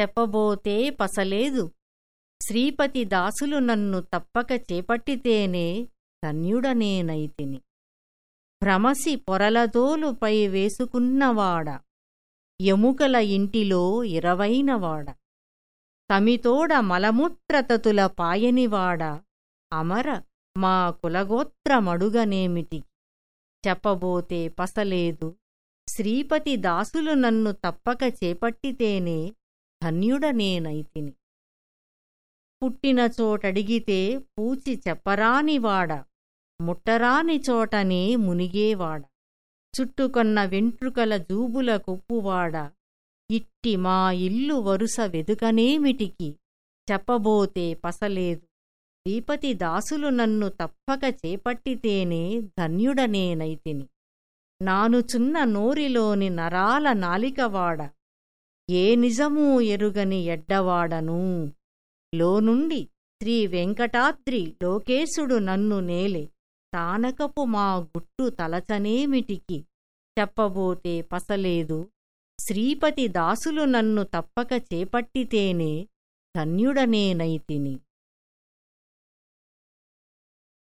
చెప్పబోతే పసలేదు. శ్రీపతి దాసులు నన్ను తప్పక చేపట్టితేనే ధన్యుడనేనైతిని. భ్రమసి పొరలదోలుపై వేసుకున్నవాడ. ఎముకల ఇంటిలో ఇరవైనవాడ. తమితోడ మలమూత్రతతుల పాయనివాడ. అమర మా కులగోత్రమడుగనేమిటి? చెప్పబోతే పసలేదు. శ్రీపతి దాసులు నన్ను తప్పక చేపట్టితేనే ధన్యుడనేనైతిని. పుట్టిన చోటడిగితే పూచి చెప్పరానివాడ ముట్టరాని చోటనే మునిగేవాడ చుట్టుకొన్న వెంట్రుకల జూబుల కుప్పువాడ ఇట్టి మా ఇల్లు వరుస వెదుకనేమిటికి చెప్పబోతే పసలేదు. దీపతి దాసులు నన్ను తప్పక చేపట్టితేనే ధన్యుడనేనైతిని. నానుచున్న నోరిలోని నరాల నాలికవాడ ఏ నిజమూ ఎరుగని ఎడ్డవాడను? లోనుండి శ్రీ వెంకటాద్రి లోకేశుడు నన్ను నేలే తానకపు మా గుట్టు తలచనేమిటికి? చెప్పబోతే పసలేదు. శ్రీపతి దాసులు నన్ను తప్పక చేపట్టితేనే ధన్యుడనేనైతిని